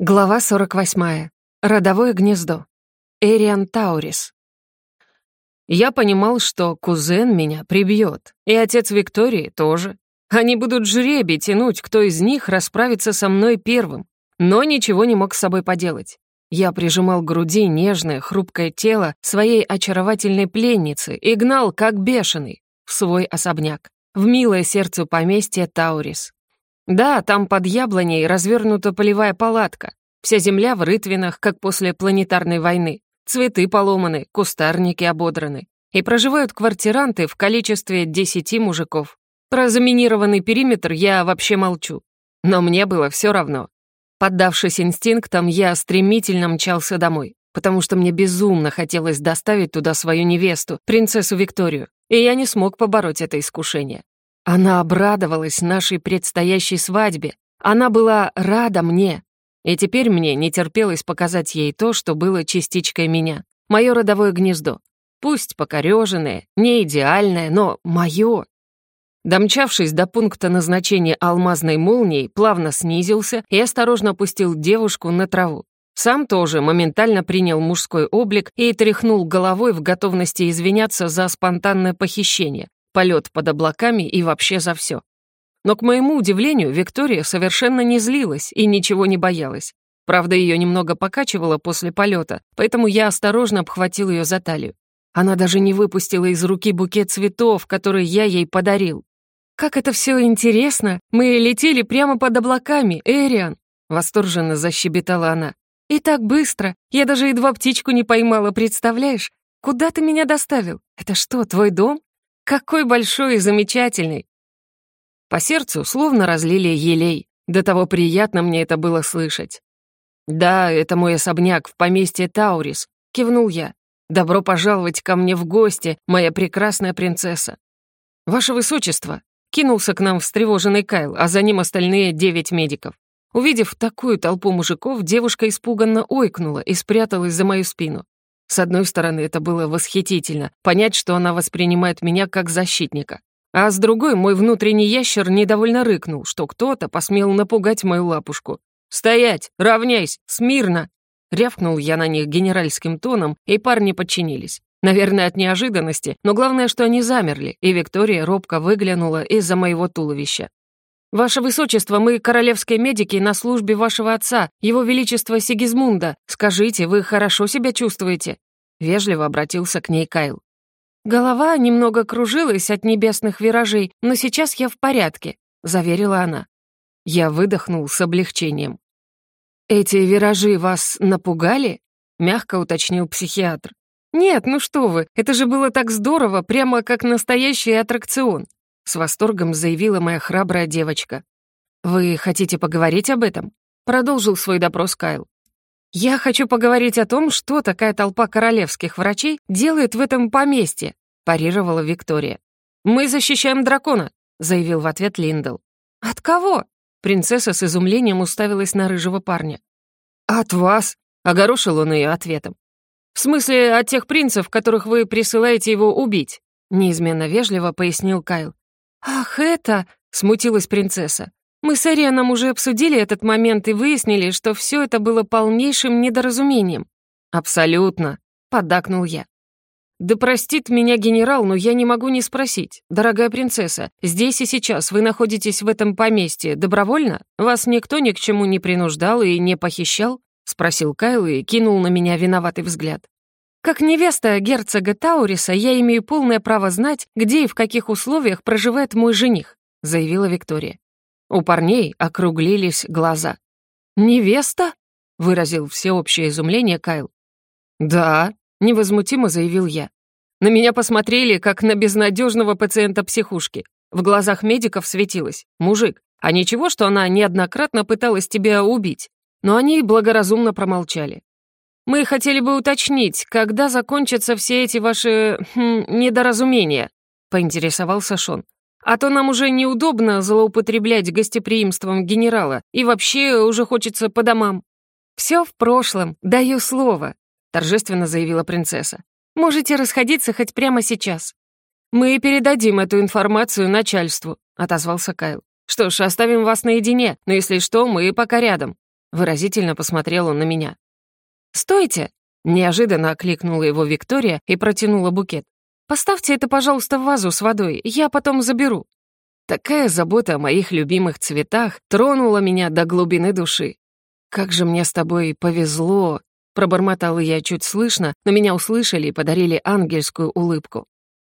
Глава 48. Родовое гнездо. Эриан Таурис. Я понимал, что кузен меня прибьет, и отец Виктории тоже. Они будут жребий тянуть, кто из них расправится со мной первым, но ничего не мог с собой поделать. Я прижимал к груди нежное, хрупкое тело своей очаровательной пленницы и гнал, как бешеный, в свой особняк, в милое сердце поместья Таурис. Да, там под яблоней развернута полевая палатка. Вся земля в рытвинах, как после планетарной войны. Цветы поломаны, кустарники ободраны. И проживают квартиранты в количестве десяти мужиков. Про заминированный периметр я вообще молчу. Но мне было все равно. Поддавшись инстинктам, я стремительно мчался домой, потому что мне безумно хотелось доставить туда свою невесту, принцессу Викторию, и я не смог побороть это искушение. Она обрадовалась нашей предстоящей свадьбе. Она была рада мне. И теперь мне не терпелось показать ей то, что было частичкой меня. Мое родовое гнездо. Пусть покорёженное, не идеальное, но мое. Домчавшись до пункта назначения алмазной молнией, плавно снизился и осторожно опустил девушку на траву. Сам тоже моментально принял мужской облик и тряхнул головой в готовности извиняться за спонтанное похищение, полет под облаками и вообще за все. Но, к моему удивлению, Виктория совершенно не злилась и ничего не боялась. Правда, ее немного покачивало после полета, поэтому я осторожно обхватил ее за талию. Она даже не выпустила из руки букет цветов, который я ей подарил. «Как это все интересно! Мы летели прямо под облаками, Эриан!» Восторженно защебетала она. «И так быстро! Я даже едва птичку не поймала, представляешь? Куда ты меня доставил? Это что, твой дом? Какой большой и замечательный!» По сердцу словно разлили елей. До того приятно мне это было слышать. «Да, это мой особняк в поместье Таурис», — кивнул я. «Добро пожаловать ко мне в гости, моя прекрасная принцесса». «Ваше высочество», — кинулся к нам встревоженный Кайл, а за ним остальные девять медиков. Увидев такую толпу мужиков, девушка испуганно ойкнула и спряталась за мою спину. С одной стороны, это было восхитительно, понять, что она воспринимает меня как защитника. А с другой, мой внутренний ящер недовольно рыкнул, что кто-то посмел напугать мою лапушку. «Стоять! Равняйсь! Смирно!» Рявкнул я на них генеральским тоном, и парни подчинились. Наверное, от неожиданности, но главное, что они замерли, и Виктория робко выглянула из-за моего туловища. «Ваше Высочество, мы королевские медики на службе вашего отца, его величество Сигизмунда. Скажите, вы хорошо себя чувствуете?» Вежливо обратился к ней Кайл. «Голова немного кружилась от небесных виражей, но сейчас я в порядке», — заверила она. Я выдохнул с облегчением. «Эти виражи вас напугали?» — мягко уточнил психиатр. «Нет, ну что вы, это же было так здорово, прямо как настоящий аттракцион с восторгом заявила моя храбрая девочка. «Вы хотите поговорить об этом?» Продолжил свой допрос Кайл. «Я хочу поговорить о том, что такая толпа королевских врачей делает в этом поместье», парировала Виктория. «Мы защищаем дракона», заявил в ответ Линдл. «От кого?» Принцесса с изумлением уставилась на рыжего парня. «От вас», — огорошил он ее ответом. «В смысле, от тех принцев, которых вы присылаете его убить», неизменно вежливо пояснил Кайл. «Ах, это...» — смутилась принцесса. «Мы с Эрианом уже обсудили этот момент и выяснили, что все это было полнейшим недоразумением». «Абсолютно», — поддакнул я. «Да простит меня генерал, но я не могу не спросить. Дорогая принцесса, здесь и сейчас вы находитесь в этом поместье добровольно? Вас никто ни к чему не принуждал и не похищал?» — спросил Кайл и кинул на меня виноватый взгляд. Как невеста герцога Тауриса я имею полное право знать, где и в каких условиях проживает мой жених», — заявила Виктория. У парней округлились глаза. «Невеста?» — выразил всеобщее изумление Кайл. «Да», — невозмутимо заявил я. На меня посмотрели, как на безнадежного пациента психушки. В глазах медиков светилось. «Мужик, а ничего, что она неоднократно пыталась тебя убить?» Но они благоразумно промолчали. Мы хотели бы уточнить, когда закончатся все эти ваши хм, недоразумения», — поинтересовался Шон. «А то нам уже неудобно злоупотреблять гостеприимством генерала, и вообще уже хочется по домам». «Все в прошлом, даю слово», — торжественно заявила принцесса. «Можете расходиться хоть прямо сейчас». «Мы передадим эту информацию начальству», — отозвался Кайл. «Что ж, оставим вас наедине, но если что, мы пока рядом». Выразительно посмотрел он на меня. «Стойте!» — неожиданно окликнула его Виктория и протянула букет. «Поставьте это, пожалуйста, в вазу с водой, я потом заберу». Такая забота о моих любимых цветах тронула меня до глубины души. «Как же мне с тобой повезло!» Пробормотала я чуть слышно, но меня услышали и подарили ангельскую улыбку.